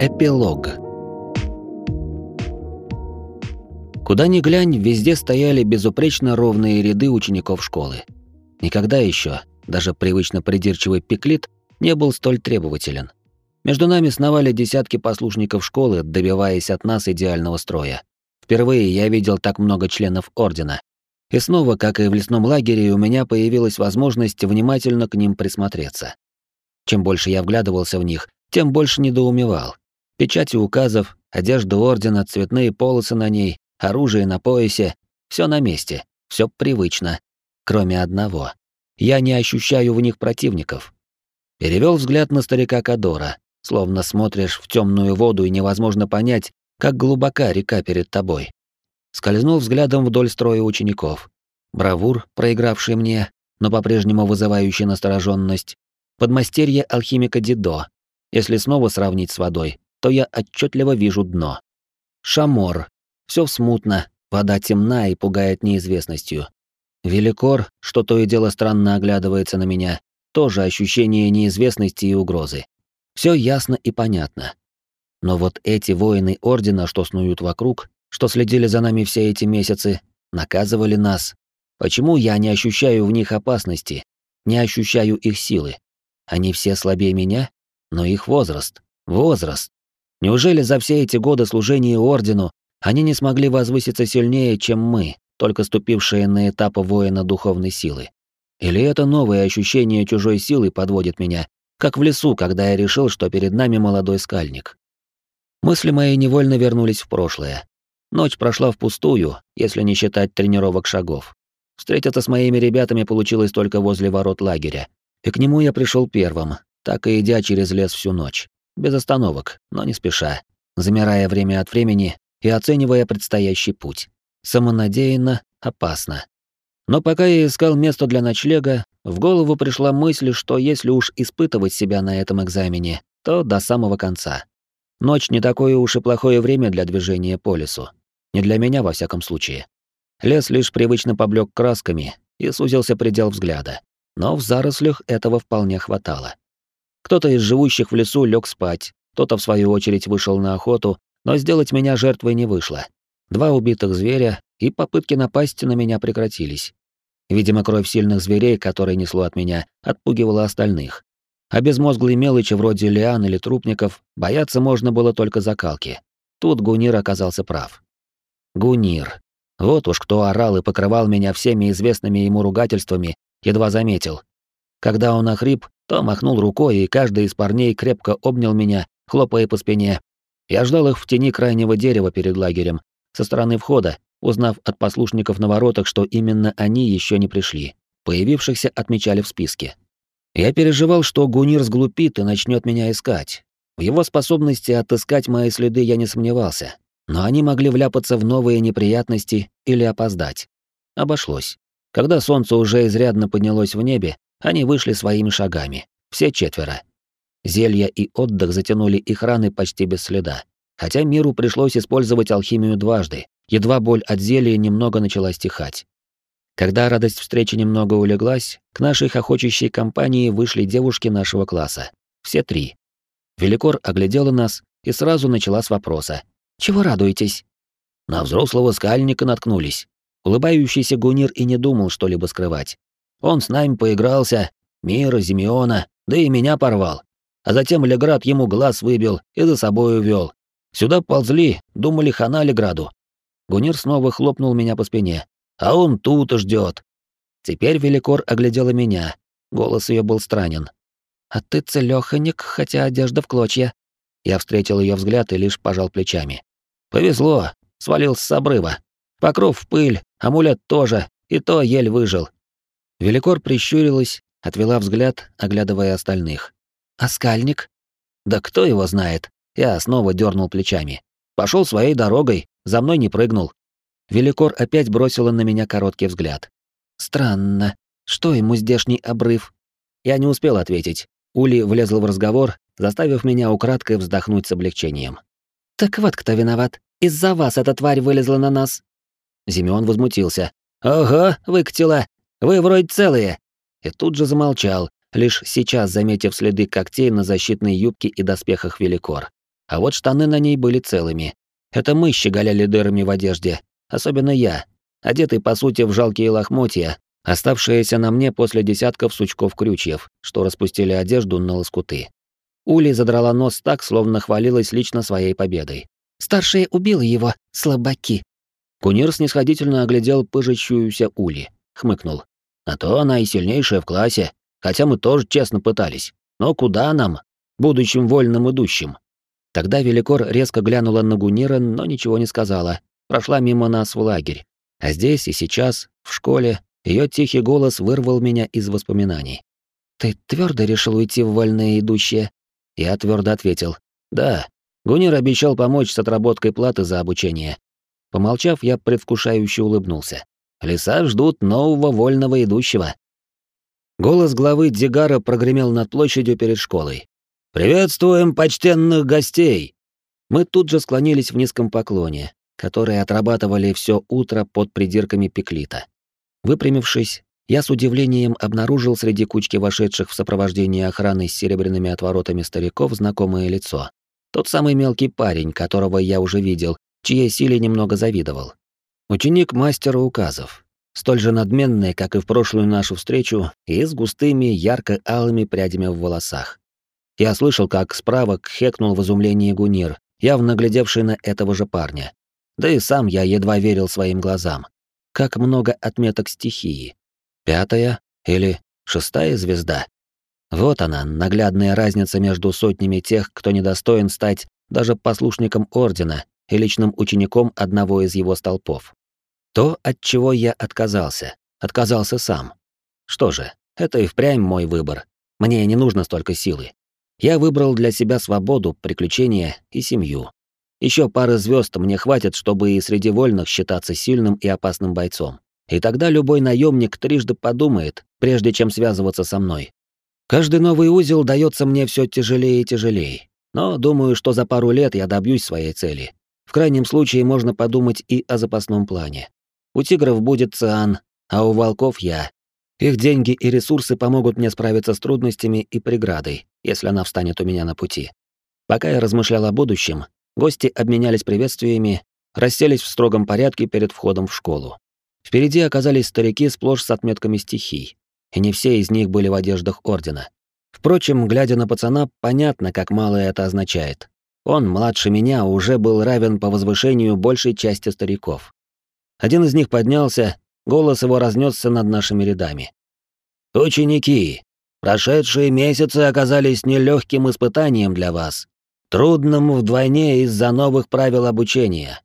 Эпилог. Куда ни глянь, везде стояли безупречно ровные ряды учеников школы. Никогда еще, даже привычно придирчивый пеклит, не был столь требователен. Между нами сновали десятки послушников школы, добиваясь от нас идеального строя. Впервые я видел так много членов Ордена. И снова, как и в лесном лагере, у меня появилась возможность внимательно к ним присмотреться. Чем больше я вглядывался в них, тем больше недоумевал. Печати указов, одежда Ордена, цветные полосы на ней, оружие на поясе — все на месте, все привычно. Кроме одного. Я не ощущаю в них противников. Перевел взгляд на старика Кадора, словно смотришь в темную воду и невозможно понять, как глубока река перед тобой. Скользнул взглядом вдоль строя учеников. Бравур, проигравший мне, но по-прежнему вызывающий настороженность. Подмастерье алхимика Дидо. Если снова сравнить с водой, то я отчетливо вижу дно. Шамор. Все смутно, вода темна и пугает неизвестностью. Великор, что то и дело странно оглядывается на меня, тоже ощущение неизвестности и угрозы. Все ясно и понятно. Но вот эти воины Ордена, что снуют вокруг, что следили за нами все эти месяцы, наказывали нас. Почему я не ощущаю в них опасности, не ощущаю их силы? Они все слабее меня? Но их возраст. Возраст. Неужели за все эти годы служения Ордену они не смогли возвыситься сильнее, чем мы, только ступившие на этап воина духовной силы? Или это новое ощущение чужой силы подводит меня, как в лесу, когда я решил, что перед нами молодой скальник? Мысли мои невольно вернулись в прошлое. Ночь прошла впустую, если не считать тренировок шагов. Встретиться с моими ребятами получилось только возле ворот лагеря. И к нему я пришел первым, так и идя через лес всю ночь. Без остановок, но не спеша, замирая время от времени и оценивая предстоящий путь. Самонадеянно, опасно. Но пока я искал место для ночлега, в голову пришла мысль, что если уж испытывать себя на этом экзамене, то до самого конца. Ночь не такое уж и плохое время для движения по лесу. Не для меня, во всяком случае. Лес лишь привычно поблек красками, и сузился предел взгляда. Но в зарослях этого вполне хватало. Кто-то из живущих в лесу лег спать, кто-то, в свою очередь, вышел на охоту, но сделать меня жертвой не вышло. Два убитых зверя, и попытки напасть на меня прекратились. Видимо, кровь сильных зверей, которые несло от меня, отпугивала остальных. А безмозглые мелочи вроде лиан или трупников бояться можно было только закалки. Тут Гунир оказался прав. Гунир. Вот уж кто орал и покрывал меня всеми известными ему ругательствами, едва заметил. Когда он охрип, то махнул рукой, и каждый из парней крепко обнял меня, хлопая по спине. Я ждал их в тени крайнего дерева перед лагерем, со стороны входа, узнав от послушников на воротах, что именно они еще не пришли. Появившихся отмечали в списке. Я переживал, что Гунир сглупит и начнет меня искать. В его способности отыскать мои следы я не сомневался, но они могли вляпаться в новые неприятности или опоздать. Обошлось. Когда солнце уже изрядно поднялось в небе, они вышли своими шагами, все четверо. Зелья и отдых затянули их раны почти без следа. Хотя миру пришлось использовать алхимию дважды, едва боль от зелья немного начала стихать. Когда радость встречи немного улеглась, к нашей хохочущей компании вышли девушки нашего класса. Все три. Великор оглядела нас и сразу начала с вопроса. «Чего радуетесь?» На взрослого скальника наткнулись. Улыбающийся Гунир и не думал что-либо скрывать. Он с нами поигрался, Мира, Зимеона, да и меня порвал. А затем Леград ему глаз выбил и за собой увел. Сюда ползли, думали хана Леграду. Гунир снова хлопнул меня по спине а он тут ждет. Теперь Великор оглядела меня. Голос ее был странен. «А ты целёхонек, хотя одежда в клочья». Я встретил ее взгляд и лишь пожал плечами. «Повезло, свалился с обрыва. Покров в пыль, амулет тоже, и то ель выжил». Великор прищурилась, отвела взгляд, оглядывая остальных. «А скальник?» «Да кто его знает?» Я снова дернул плечами. Пошел своей дорогой, за мной не прыгнул. Великор опять бросила на меня короткий взгляд. Странно. Что ему здешний обрыв? Я не успел ответить. Ули влезла в разговор, заставив меня украдкой вздохнуть с облегчением. «Так вот кто виноват. Из-за вас эта тварь вылезла на нас». Зимеон возмутился. «Ого, выкатила! Вы вроде целые!» И тут же замолчал, лишь сейчас заметив следы когтей на защитной юбке и доспехах Великор. а вот штаны на ней были целыми. Это мы щеголяли дырами в одежде, особенно я, одетый по сути в жалкие лохмотья, оставшиеся на мне после десятков сучков-крючьев, что распустили одежду на лоскуты. Ули задрала нос так, словно хвалилась лично своей победой. «Старшая убила его, слабаки!» Кунир снисходительно оглядел пыжащуюся Ули, хмыкнул. «А то она и сильнейшая в классе, хотя мы тоже честно пытались. Но куда нам, будущим вольным идущим?» Тогда Великор резко глянула на Гунира, но ничего не сказала, прошла мимо нас в лагерь. А здесь и сейчас, в школе, ее тихий голос вырвал меня из воспоминаний. «Ты твердо решил уйти в вольное идущее?» Я твердо ответил. «Да». Гунир обещал помочь с отработкой платы за обучение. Помолчав, я предвкушающе улыбнулся. Леса ждут нового вольного идущего. Голос главы Дигара прогремел над площадью перед школой. «Приветствуем почтенных гостей!» Мы тут же склонились в низком поклоне, которые отрабатывали все утро под придирками Пеклита. Выпрямившись, я с удивлением обнаружил среди кучки вошедших в сопровождении охраны с серебряными отворотами стариков знакомое лицо. Тот самый мелкий парень, которого я уже видел, чьей силе немного завидовал. Ученик мастера указов, столь же надменный, как и в прошлую нашу встречу, и с густыми ярко-алыми прядями в волосах. Я слышал, как справа хекнул в изумлении Гунир, явно глядевший на этого же парня. Да и сам я едва верил своим глазам. Как много отметок стихии. Пятая или шестая звезда. Вот она, наглядная разница между сотнями тех, кто недостоин стать даже послушником Ордена и личным учеником одного из его столпов. То, от чего я отказался, отказался сам. Что же, это и впрямь мой выбор. Мне не нужно столько силы. Я выбрал для себя свободу, приключения и семью. Еще пары звезд мне хватит, чтобы и среди вольных считаться сильным и опасным бойцом. И тогда любой наемник трижды подумает, прежде чем связываться со мной. Каждый новый узел дается мне все тяжелее и тяжелее. Но думаю, что за пару лет я добьюсь своей цели. Крайнем случае можно подумать и о запасном плане. У тигров будет Циан, а у волков я. Их деньги и ресурсы помогут мне справиться с трудностями и преградой, если она встанет у меня на пути. Пока я размышлял о будущем, гости обменялись приветствиями, расселись в строгом порядке перед входом в школу. Впереди оказались старики сплошь с отметками стихий, и не все из них были в одеждах ордена. Впрочем, глядя на пацана, понятно, как мало это означает. Он, младше меня, уже был равен по возвышению большей части стариков. Один из них поднялся, голос его разнесся над нашими рядами. «Ученики, Прошедшие месяцы оказались нелегким испытанием для вас, трудным вдвойне из-за новых правил обучения.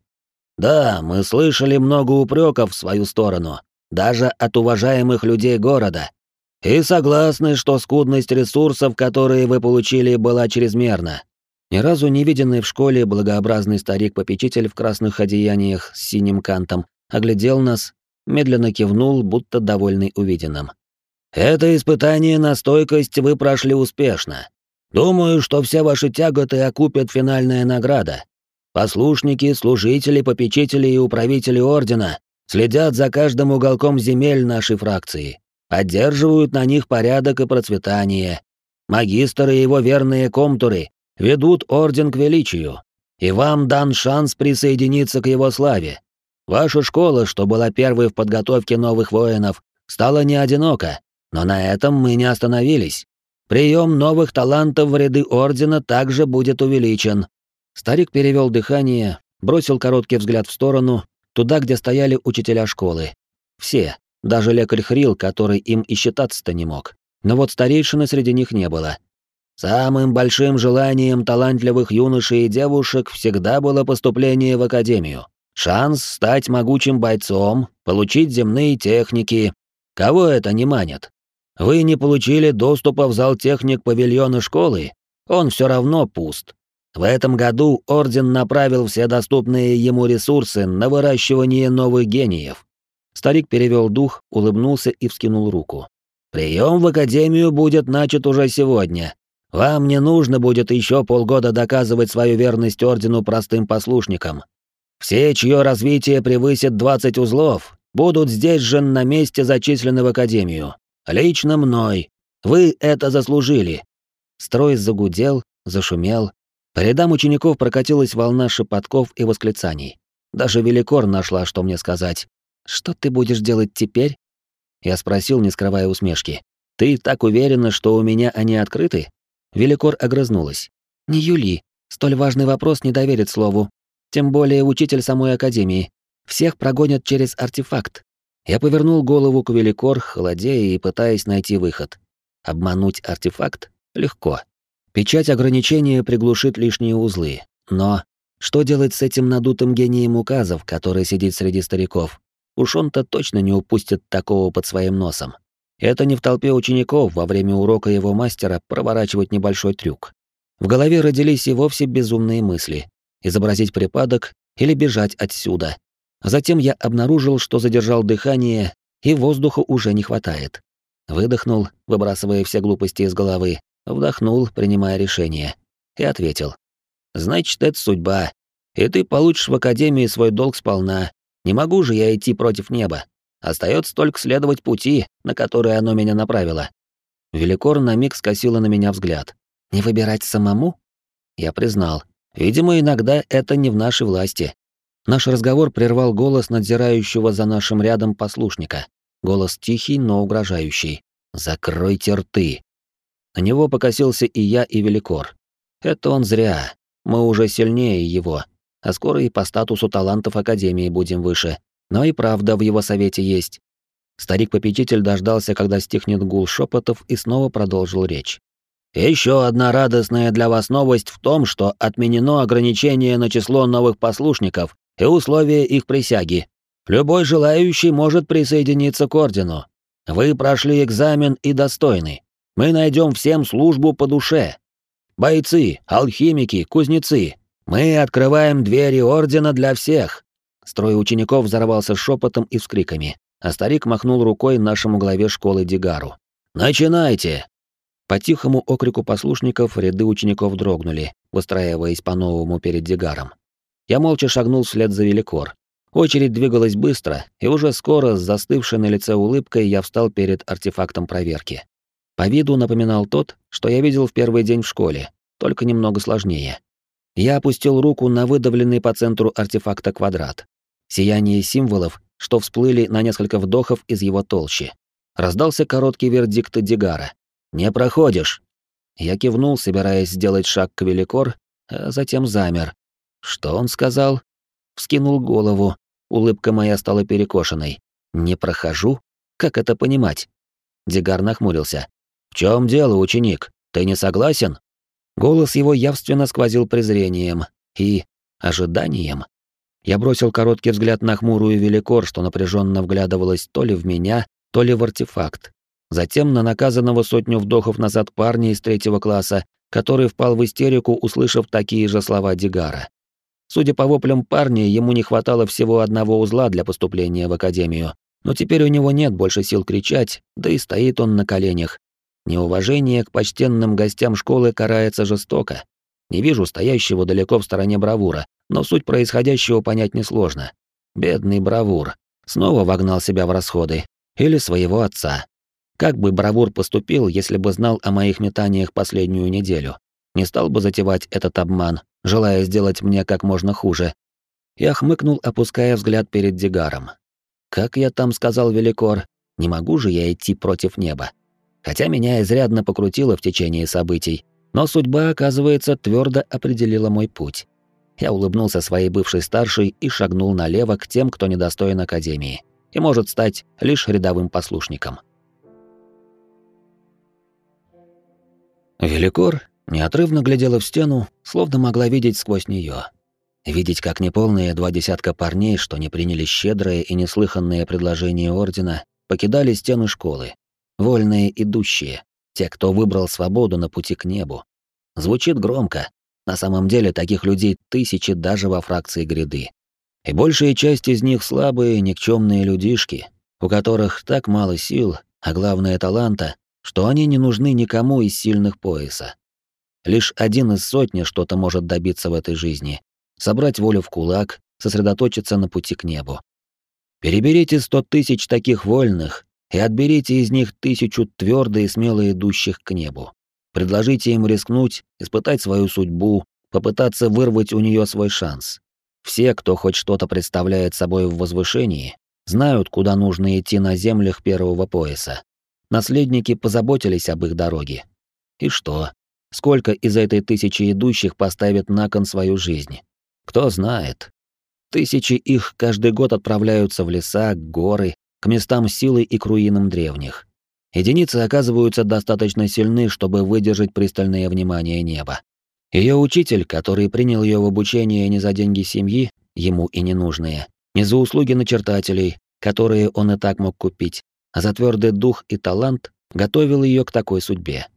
Да, мы слышали много упреков в свою сторону, даже от уважаемых людей города, и согласны, что скудность ресурсов, которые вы получили, была чрезмерна. Ни разу не виденный в школе благообразный старик-попечитель в красных одеяниях с синим кантом оглядел нас, медленно кивнул, будто довольный увиденным. Это испытание на стойкость вы прошли успешно. Думаю, что все ваши тяготы окупят финальная награда. Послушники, служители, попечители и управители Ордена следят за каждым уголком земель нашей фракции, поддерживают на них порядок и процветание. Магистры и его верные комтуры ведут Орден к величию, и вам дан шанс присоединиться к его славе. Ваша школа, что была первой в подготовке новых воинов, стала не одинока, но на этом мы не остановились. Прием новых талантов в ряды Ордена также будет увеличен. Старик перевел дыхание, бросил короткий взгляд в сторону, туда, где стояли учителя школы. Все, даже лекарь Хрил, который им и считаться-то не мог. Но вот старейшины среди них не было. Самым большим желанием талантливых юношей и девушек всегда было поступление в академию. Шанс стать могучим бойцом, получить земные техники. Кого это не манит? Вы не получили доступа в зал техник павильона школы, он все равно пуст. В этом году Орден направил все доступные ему ресурсы на выращивание новых гениев. Старик перевел дух, улыбнулся и вскинул руку. Прием в Академию будет начат уже сегодня. Вам не нужно будет еще полгода доказывать свою верность Ордену простым послушникам. Все, чье развитие превысит 20 узлов, будут здесь же на месте зачислены в Академию. Лично мной. Вы это заслужили. Строй загудел, зашумел. По рядам учеников прокатилась волна шепотков и восклицаний. Даже Великор нашла, что мне сказать. «Что ты будешь делать теперь?» Я спросил, не скрывая усмешки. «Ты так уверена, что у меня они открыты?» Великор огрызнулась. «Не Юли. Столь важный вопрос не доверит слову. Тем более учитель самой Академии. Всех прогонят через артефакт». Я повернул голову к Великор, холодея и пытаясь найти выход. Обмануть артефакт? Легко. Печать ограничения приглушит лишние узлы. Но что делать с этим надутым гением указов, который сидит среди стариков? Уж он-то точно не упустит такого под своим носом. Это не в толпе учеников во время урока его мастера проворачивать небольшой трюк. В голове родились и вовсе безумные мысли. Изобразить припадок или бежать отсюда. Затем я обнаружил, что задержал дыхание, и воздуха уже не хватает. Выдохнул, выбрасывая все глупости из головы, вдохнул, принимая решение, и ответил. «Значит, это судьба, и ты получишь в Академии свой долг сполна. Не могу же я идти против неба. Остается только следовать пути, на который оно меня направило». Великор на миг скосила на меня взгляд. «Не выбирать самому?» Я признал. «Видимо, иногда это не в нашей власти». Наш разговор прервал голос надзирающего за нашим рядом послушника. Голос тихий, но угрожающий. «Закройте рты!» На него покосился и я, и Великор. Это он зря. Мы уже сильнее его, а скоро и по статусу талантов Академии будем выше. Но и правда в его совете есть. Старик-попечитель дождался, когда стихнет гул шепотов, и снова продолжил речь. Еще одна радостная для вас новость в том, что отменено ограничение на число новых послушников и условия их присяги. Любой желающий может присоединиться к ордену. Вы прошли экзамен и достойны. Мы найдем всем службу по душе. Бойцы, алхимики, кузнецы. Мы открываем двери ордена для всех. Строй учеников взорвался шепотом и вскриками, а старик махнул рукой нашему главе школы Дигару. Начинайте. По тихому окрику послушников ряды учеников дрогнули, выстраиваясь по-новому перед Дигаром. Я молча шагнул вслед за Великор. Очередь двигалась быстро, и уже скоро с застывшей на лице улыбкой я встал перед артефактом проверки. По виду напоминал тот, что я видел в первый день в школе, только немного сложнее. Я опустил руку на выдавленный по центру артефакта квадрат. Сияние символов, что всплыли на несколько вдохов из его толщи. Раздался короткий вердикт Дигара. «Не проходишь!» Я кивнул, собираясь сделать шаг к Великор, а затем замер. Что он сказал? Вскинул голову. Улыбка моя стала перекошенной. «Не прохожу? Как это понимать?» Дигар нахмурился. «В чем дело, ученик? Ты не согласен?» Голос его явственно сквозил презрением и ожиданием. Я бросил короткий взгляд на хмурую великор, что напряженно вглядывалась то ли в меня, то ли в артефакт. Затем на наказанного сотню вдохов назад парня из третьего класса, который впал в истерику, услышав такие же слова Дигара. Судя по воплям парня, ему не хватало всего одного узла для поступления в академию, но теперь у него нет больше сил кричать, да и стоит он на коленях, Неуважение к почтенным гостям школы карается жестоко. Не вижу стоящего далеко в стороне бравура, но суть происходящего понять несложно. Бедный бравур. Снова вогнал себя в расходы. Или своего отца. Как бы бравур поступил, если бы знал о моих метаниях последнюю неделю? Не стал бы затевать этот обман, желая сделать мне как можно хуже. Я хмыкнул, опуская взгляд перед Дигаром. Как я там сказал Великор, не могу же я идти против неба. Хотя меня изрядно покрутило в течение событий, но судьба, оказывается, твердо определила мой путь. Я улыбнулся своей бывшей старшей и шагнул налево к тем, кто недостоин Академии и может стать лишь рядовым послушником. Великор неотрывно глядела в стену, словно могла видеть сквозь нее. Видеть, как неполные два десятка парней, что не приняли щедрое и неслыханное предложение Ордена, покидали стены школы, вольные идущие, те, кто выбрал свободу на пути к небу. Звучит громко. На самом деле таких людей тысячи даже во фракции гряды. И большая часть из них слабые, никчемные людишки, у которых так мало сил, а главное таланта, что они не нужны никому из сильных пояса. Лишь один из сотни что-то может добиться в этой жизни. Собрать волю в кулак, сосредоточиться на пути к небу. Переберите сто тысяч таких вольных, и отберите из них тысячу твердо и смело идущих к небу. Предложите им рискнуть, испытать свою судьбу, попытаться вырвать у нее свой шанс. Все, кто хоть что-то представляет собой в возвышении, знают, куда нужно идти на землях первого пояса. Наследники позаботились об их дороге. И что? Сколько из этой тысячи идущих поставит на кон свою жизнь? Кто знает. Тысячи их каждый год отправляются в леса, горы, к местам силы и к руинам древних. Единицы оказываются достаточно сильны, чтобы выдержать пристальное внимание неба. Ее учитель, который принял ее в обучение не за деньги семьи, ему и не нужные, не за услуги начертателей, которые он и так мог купить, а за твердый дух и талант, готовил ее к такой судьбе.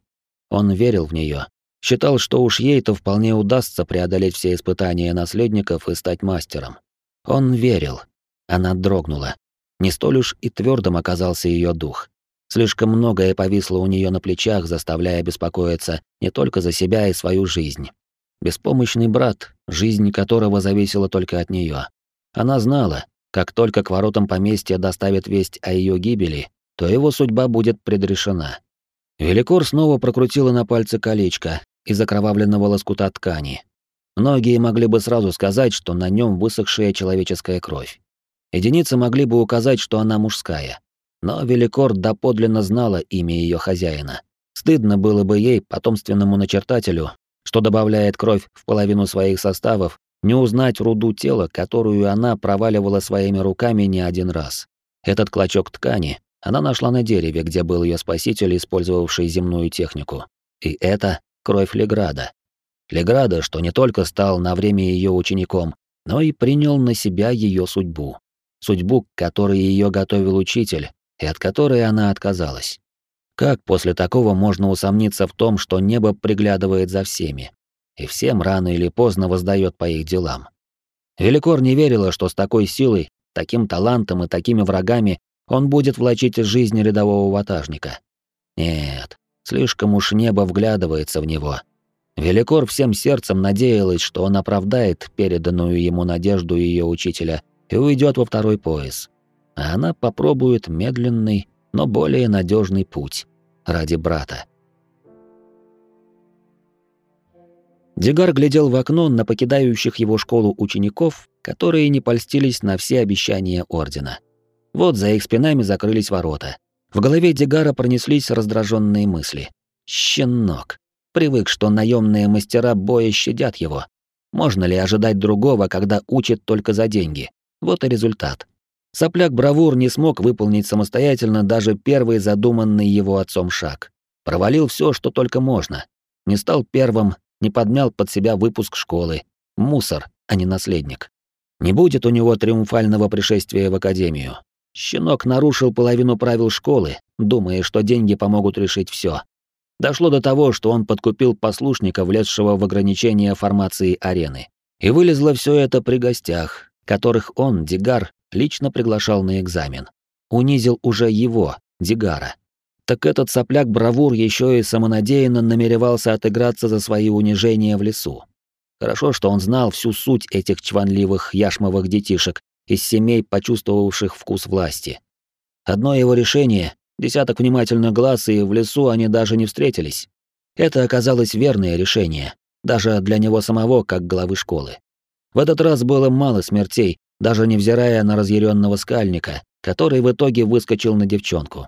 Он верил в нее, считал, что уж ей-то вполне удастся преодолеть все испытания наследников и стать мастером. Он верил. Она дрогнула. Не столь уж и твердым оказался ее дух. Слишком многое повисло у нее на плечах, заставляя беспокоиться не только за себя и свою жизнь. Беспомощный брат, жизнь которого зависела только от нее. Она знала, как только к воротам поместья доставят весть о ее гибели, то его судьба будет предрешена. Великор снова прокрутила на пальце колечко из окровавленного лоскута ткани. Многие могли бы сразу сказать, что на нем высохшая человеческая кровь. Единицы могли бы указать, что она мужская. Но Великор доподлинно знала имя ее хозяина. Стыдно было бы ей, потомственному начертателю, что добавляет кровь в половину своих составов, не узнать руду тела, которую она проваливала своими руками не один раз. Этот клочок ткани она нашла на дереве, где был ее спаситель, использовавший земную технику. И это кровь Леграда. Леграда, что не только стал на время ее учеником, но и принял на себя ее судьбу. Судьбу, к которой ее готовил учитель, и от которой она отказалась. Как после такого можно усомниться в том, что небо приглядывает за всеми, и всем рано или поздно воздает по их делам? Великор не верила, что с такой силой, таким талантом и такими врагами он будет влачить жизнь рядового ватажника. Нет, слишком уж небо вглядывается в него. Великор всем сердцем надеялась, что он оправдает переданную ему надежду ее учителя и уйдет во второй пояс а она попробует медленный, но более надежный путь ради брата. Дигар глядел в окно на покидающих его школу учеников, которые не польстились на все обещания ордена. Вот за их спинами закрылись ворота. В голове Дигара пронеслись раздраженные мысли. Щенок. Привык, что наемные мастера боя щадят его. Можно ли ожидать другого, когда учат только за деньги? Вот и результат. Сопляк Бравур не смог выполнить самостоятельно даже первый задуманный его отцом шаг. Провалил все, что только можно. Не стал первым, не подмял под себя выпуск школы. Мусор, а не наследник. Не будет у него триумфального пришествия в академию. Щенок нарушил половину правил школы, думая, что деньги помогут решить все. Дошло до того, что он подкупил послушника, влезшего в ограничения формации арены. И вылезло все это при гостях, которых он, Дигар, лично приглашал на экзамен. Унизил уже его, Дигара. Так этот сопляк Бравур еще и самонадеянно намеревался отыграться за свои унижения в лесу. Хорошо, что он знал всю суть этих чванливых яшмовых детишек из семей, почувствовавших вкус власти. Одно его решение, десяток внимательных глаз, и в лесу они даже не встретились. Это оказалось верное решение, даже для него самого, как главы школы. В этот раз было мало смертей, даже невзирая на разъяренного скальника, который в итоге выскочил на девчонку.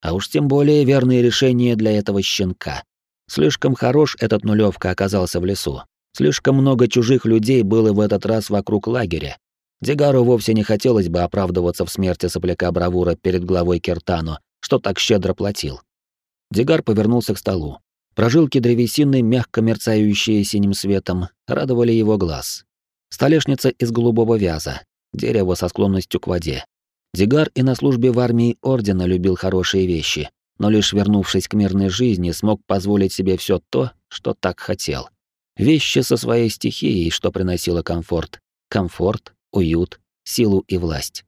А уж тем более верные решения для этого щенка. Слишком хорош этот нулевка оказался в лесу. Слишком много чужих людей было в этот раз вокруг лагеря. Дигару вовсе не хотелось бы оправдываться в смерти сопляка Бравура перед главой Киртану, что так щедро платил. Дигар повернулся к столу. Прожилки древесины, мягко мерцающие синим светом, радовали его глаз. Столешница из голубого вяза, дерево со склонностью к воде. Дигар и на службе в армии ордена любил хорошие вещи, но лишь вернувшись к мирной жизни, смог позволить себе все то, что так хотел. Вещи со своей стихией, что приносило комфорт. Комфорт, уют, силу и власть.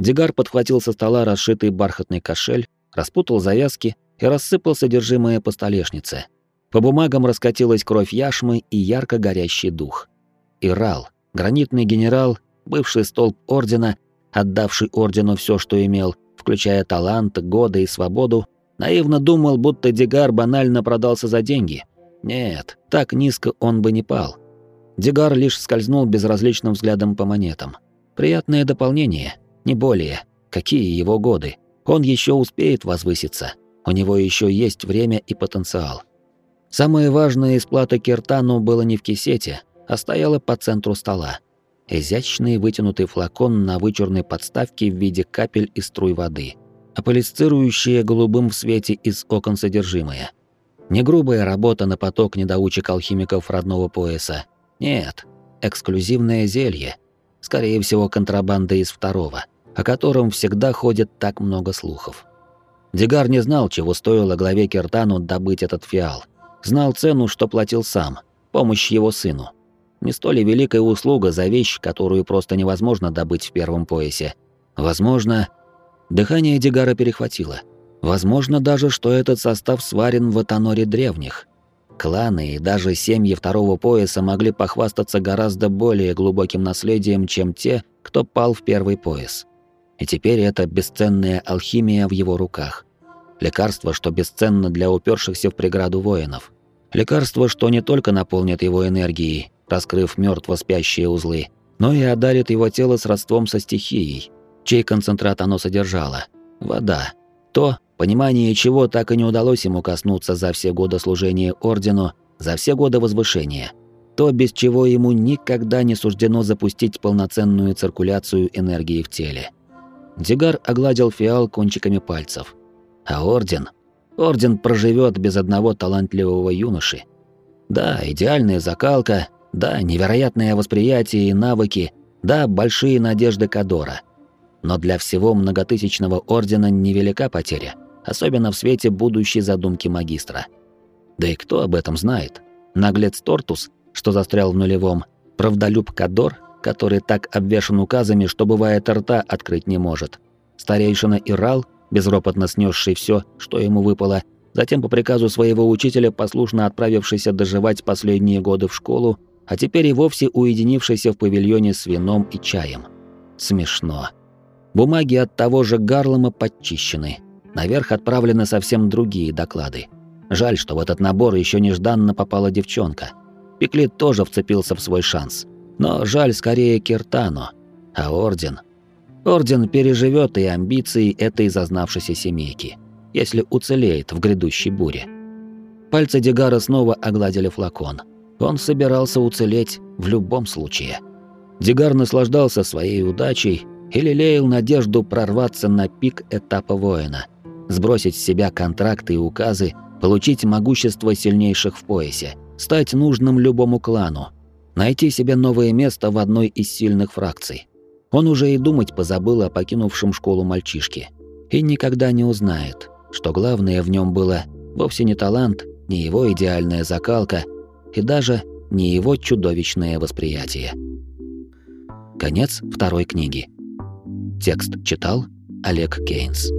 Дигар подхватил со стола расшитый бархатный кошель, распутал завязки и рассыпал содержимое по столешнице. По бумагам раскатилась кровь яшмы и ярко горящий дух. Ирал, гранитный генерал, бывший столб ордена, отдавший ордену все, что имел, включая талант, годы и свободу, наивно думал, будто Дигар банально продался за деньги. Нет, так низко он бы не пал. Дигар лишь скользнул безразличным взглядом по монетам. Приятное дополнение, не более. Какие его годы? Он еще успеет возвыситься. У него еще есть время и потенциал. Самое важное из платы Киртану было не в кисете, а стояло по центру стола. Изящный вытянутый флакон на вычурной подставке в виде капель и струй воды, аполисцирующее голубым в свете из окон содержимое. Не грубая работа на поток недоучек алхимиков родного пояса. Нет, эксклюзивное зелье. Скорее всего, контрабанда из второго, о котором всегда ходит так много слухов. Дигар не знал, чего стоило главе Киртану добыть этот фиал. Знал цену, что платил сам, помощь его сыну. Не столь великая услуга за вещь, которую просто невозможно добыть в первом поясе. Возможно, дыхание Дигара перехватило. Возможно даже, что этот состав сварен в Атаноре древних. Кланы и даже семьи второго пояса могли похвастаться гораздо более глубоким наследием, чем те, кто пал в первый пояс. И теперь это бесценная алхимия в его руках. Лекарство, что бесценно для упершихся в преграду воинов. Лекарство, что не только наполнит его энергией, раскрыв мертво спящие узлы, но и одарит его тело сродством со стихией, чей концентрат оно содержало. Вода. То, понимание чего так и не удалось ему коснуться за все годы служения Ордену, за все годы возвышения. То, без чего ему никогда не суждено запустить полноценную циркуляцию энергии в теле. Дигар огладил фиал кончиками пальцев. А Орден? Орден проживет без одного талантливого юноши. Да, идеальная закалка, да, невероятное восприятие и навыки, да, большие надежды Кадора. Но для всего многотысячного Ордена невелика потеря, особенно в свете будущей задумки магистра. Да и кто об этом знает? Наглец Тортус, что застрял в нулевом, правдолюб Кадор — который так обвешан указами, что бывает рта открыть не может. Старейшина Ирал, безропотно снесший все, что ему выпало, затем по приказу своего учителя послушно отправившийся доживать последние годы в школу, а теперь и вовсе уединившийся в павильоне с вином и чаем. Смешно. Бумаги от того же Гарлома подчищены. Наверх отправлены совсем другие доклады. Жаль, что в этот набор еще нежданно попала девчонка. Пеклит тоже вцепился в свой шанс. Но жаль скорее Киртану, а Орден... Орден переживет и амбиции этой зазнавшейся семейки, если уцелеет в грядущей буре. Пальцы Дегара снова огладили флакон. Он собирался уцелеть в любом случае. Дегар наслаждался своей удачей и лелеял надежду прорваться на пик этапа воина, сбросить с себя контракты и указы, получить могущество сильнейших в поясе, стать нужным любому клану, найти себе новое место в одной из сильных фракций. Он уже и думать позабыл о покинувшем школу мальчишке. И никогда не узнает, что главное в нем было вовсе не талант, не его идеальная закалка и даже не его чудовищное восприятие. Конец второй книги. Текст читал Олег Кейнс.